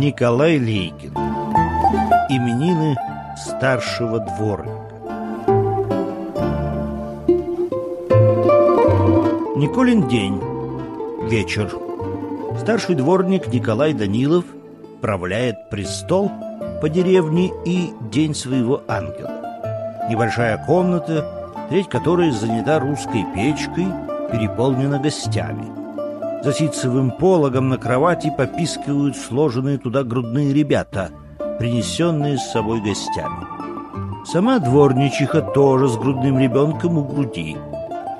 Николай Лейкин. Именины старшего дворника. Николин день. Вечер. Старший дворник Николай Данилов Правляет престол по деревне и день своего ангела. Небольшая комната, треть которой занята русской печкой Переполнена гостями – за ситцевым пологом на кровати попискивают сложенные туда грудные ребята, принесенные с собой гостями. Сама дворничиха тоже с грудным ребенком у груди.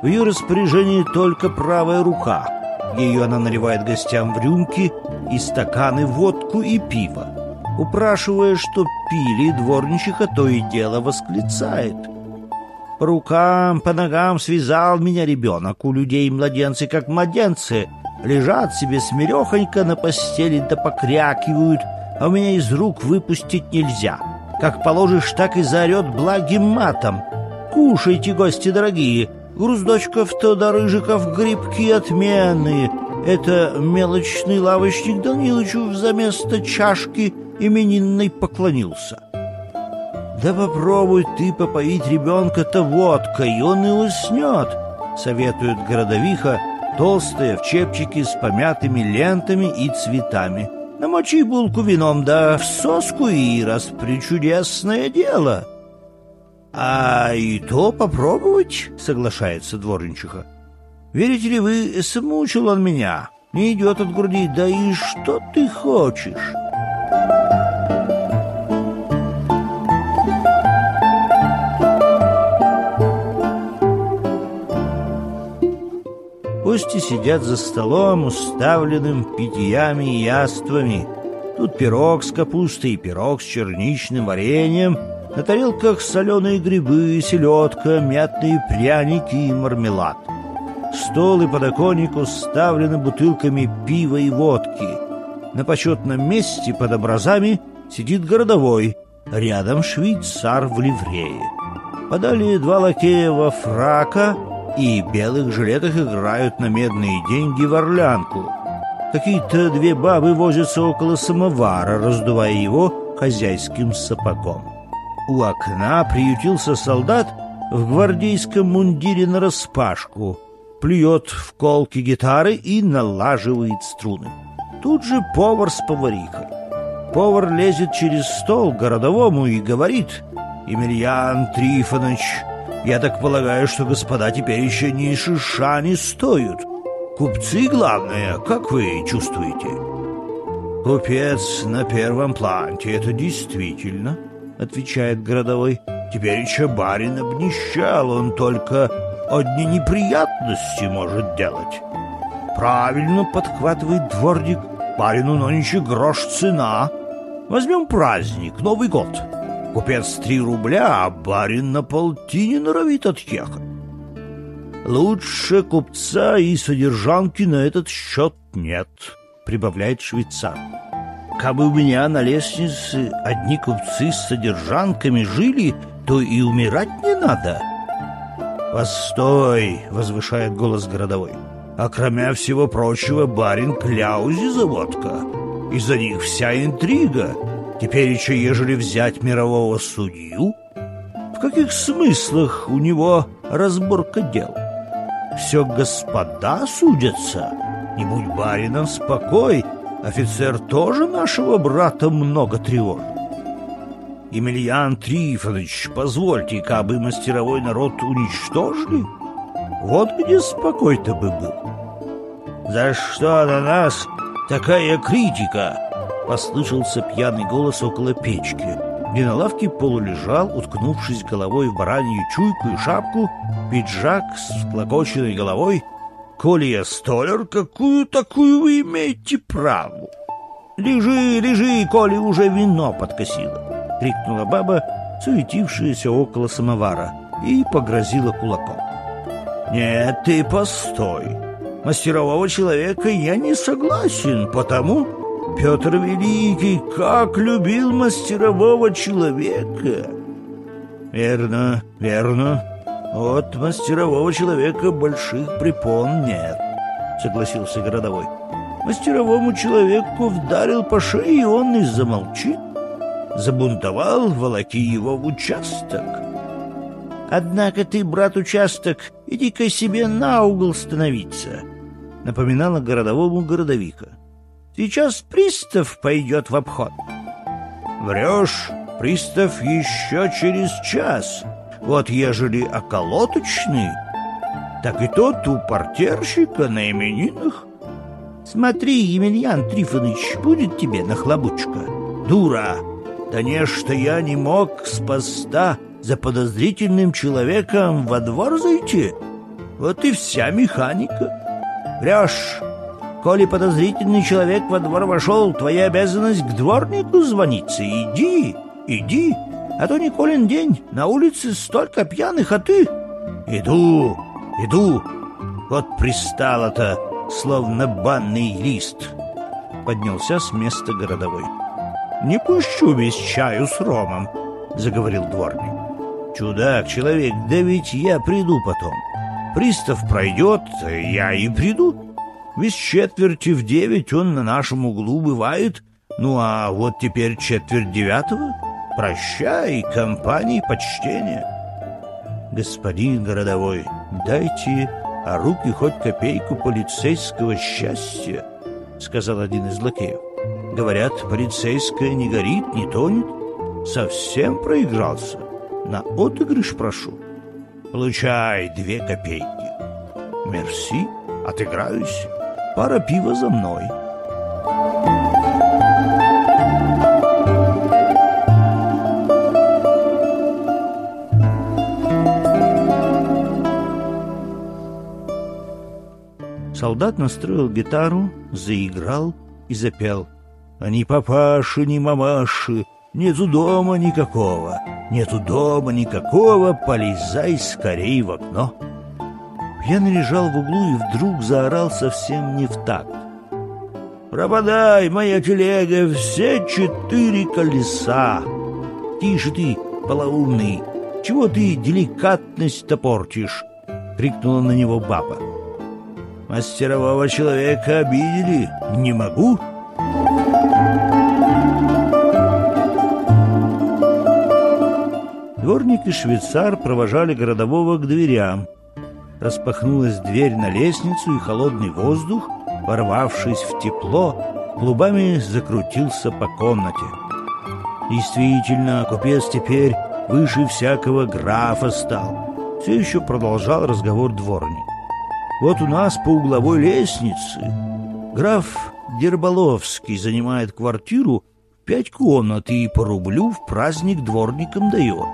В ее распоряжении только правая рука. Ее она наливает гостям в рюмки и стаканы водку и пиво. Упрашивая, что пили, дворничиха то и дело восклицает. По рукам, по ногам связал меня ребенок. У людей младенцы, как младенцы, лежат себе смирехонько на постели да покрякивают, а у меня из рук выпустить нельзя. Как положишь, так и заорет благим матом. «Кушайте, гости дорогие!» Груздочков то до рыжиков грибки отменные. Это мелочный лавочник Данилычу взаместо чашки именинной поклонился. Да попробуй ты попоить ребенка-то водкой, он и уснет, советует городовиха, толстая, в чепчике с помятыми лентами и цветами. Намочи булку вином, да в соску и раз причудесное дело. А и то попробовать, соглашается дворничиха. Верите ли вы, смучил он меня, не идет от груди, да и что ты хочешь? Гости сидят за столом, уставленным питьями и яствами. Тут пирог с капустой, и пирог с черничным вареньем. На тарелках соленые грибы, селедка, мятные пряники и мармелад. Стол и подоконник уставлены бутылками пива и водки. На почетном месте под образами сидит городовой, рядом швейцар в ливрее. Подали два лакея во фрака — и белых жилетах играют на медные деньги в орлянку. Какие-то две бабы возятся около самовара, раздувая его хозяйским сапогом. У окна приютился солдат в гвардейском мундире нараспашку, плюет в колки гитары и налаживает струны. Тут же повар с поварихой. Повар лезет через стол городовому и говорит «Емельян Трифонович, я так полагаю, что господа теперь еще ни шиша не стоят. Купцы, главное, как вы чувствуете? Купец на первом планте, это действительно, отвечает городовой. Теперь еще барин обнищал, он только одни неприятности может делать. Правильно подхватывает дворник, барину нынче грош цена. Возьмем праздник, Новый год. Купец три рубля, а барин на полтине норовит отъехать. Лучше купца и содержанки на этот счет нет, прибавляет швейцар. Кабы у меня на лестнице одни купцы с содержанками жили, то и умирать не надо. «Постой!» — возвышает голос городовой. А кроме всего прочего, барин кляузи заводка. Из-за них вся интрига — Теперь еще, ежели взять мирового судью, в каких смыслах у него разборка дел? Все господа судятся, не будь барином спокой, офицер тоже нашего брата много тревожит. Емельян Трифонович, позвольте, как бы мастеровой народ уничтожили, вот где спокой-то бы был. За что на нас такая критика? послышался пьяный голос около печки. И на лавке полулежал, уткнувшись головой в баранью чуйку и шапку, пиджак с всклокоченной головой. «Коли столер, какую такую вы имеете праву? «Лежи, лежи, коли уже вино подкосило!» — крикнула баба, суетившаяся около самовара, и погрозила кулаком. «Нет, ты постой! Мастерового человека я не согласен, потому...» Петр Великий как любил мастерового человека!» «Верно, верно. От мастерового человека больших препон нет», — согласился городовой. «Мастеровому человеку вдарил по шее, и он и замолчит. Забунтовал, волоки его в участок. Однако ты, брат участок, иди-ка себе на угол становиться», — напоминала городовому городовика. Сейчас пристав пойдет в обход. Врешь, пристав еще через час. Вот ежели околоточный, так и тот у портерщика на именинах. Смотри, Емельян Трифонович, будет тебе нахлобучка. Дура! Да не, что я не мог с поста за подозрительным человеком во двор зайти. Вот и вся механика. Врешь, Коли подозрительный человек во двор вошел, твоя обязанность к дворнику звониться. Иди, иди, а то не колен день, на улице столько пьяных, а ты... Иду, иду, вот пристало-то, словно банный лист. Поднялся с места городовой. «Не пущу без чаю с ромом», — заговорил дворник. «Чудак, человек, да ведь я приду потом. Пристав пройдет, я и приду». Весь четверти в девять он на нашем углу бывает. Ну а вот теперь четверть девятого. Прощай, компании почтения. Господин городовой, дайте, а руки хоть копейку полицейского счастья, сказал один из лакеев. Говорят, полицейская не горит, не тонет. Совсем проигрался. На отыгрыш прошу. Получай две копейки. Мерси, отыграюсь. Пара пива за мной. Солдат настроил гитару, заиграл и запел. "Ни папаши, ни мамаши, нету дома никакого, нету дома никакого, полезай скорей в окно». Пьян лежал в углу и вдруг заорал совсем не в такт. «Пропадай, моя телега, все четыре колеса!» «Тише ты, полоумный! Чего ты деликатность-то портишь?» — крикнула на него баба. «Мастерового человека обидели. Не могу!» Дворник и швейцар провожали городового к дверям — распахнулась дверь на лестницу, и холодный воздух, ворвавшись в тепло, клубами закрутился по комнате. Действительно, купец теперь выше всякого графа стал. Все еще продолжал разговор дворник. Вот у нас по угловой лестнице граф Дерболовский занимает квартиру в пять комнат и по рублю в праздник дворникам дает.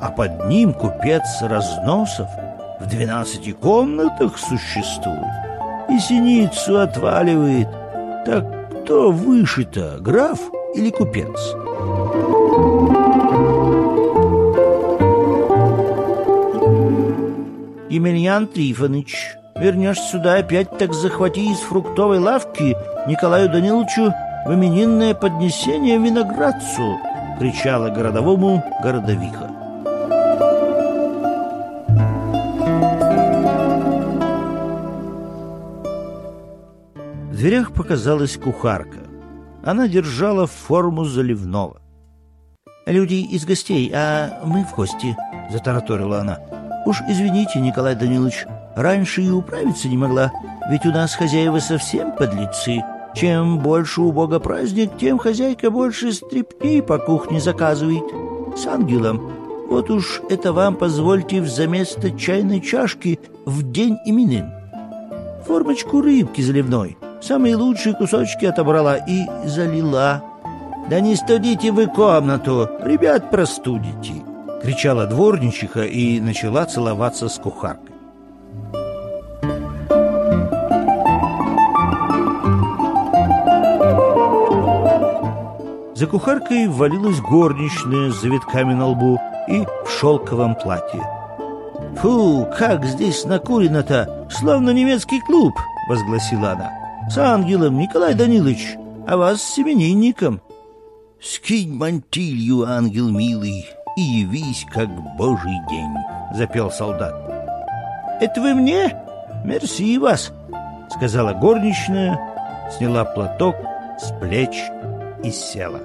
А под ним купец Разносов — в двенадцати комнатах существует и синицу отваливает. Так кто выше-то, граф или купец? Емельян Трифонович, вернешь сюда опять, так захвати из фруктовой лавки Николаю Даниловичу в именинное поднесение виноградцу, кричала городовому городовиха. дверях показалась кухарка. Она держала форму заливного. «Люди из гостей, а мы в гости», — затараторила она. «Уж извините, Николай Данилович, раньше и управиться не могла, ведь у нас хозяева совсем подлецы. Чем больше у Бога праздник, тем хозяйка больше стрипней по кухне заказывает. С ангелом. Вот уж это вам позвольте взаместо чайной чашки в день именин. Формочку рыбки заливной» самые лучшие кусочки отобрала и залила. «Да не студите вы комнату, ребят простудите!» — кричала дворничиха и начала целоваться с кухаркой. За кухаркой ввалилась горничная с завитками на лбу и в шелковом платье. «Фу, как здесь накурено-то! Словно немецкий клуб!» — возгласила она с ангелом, Николай Данилович, а вас с именинником. «Скинь мантилью, ангел милый, и явись, как божий день», — запел солдат. «Это вы мне? Мерси вас», — сказала горничная, сняла платок с плеч и села.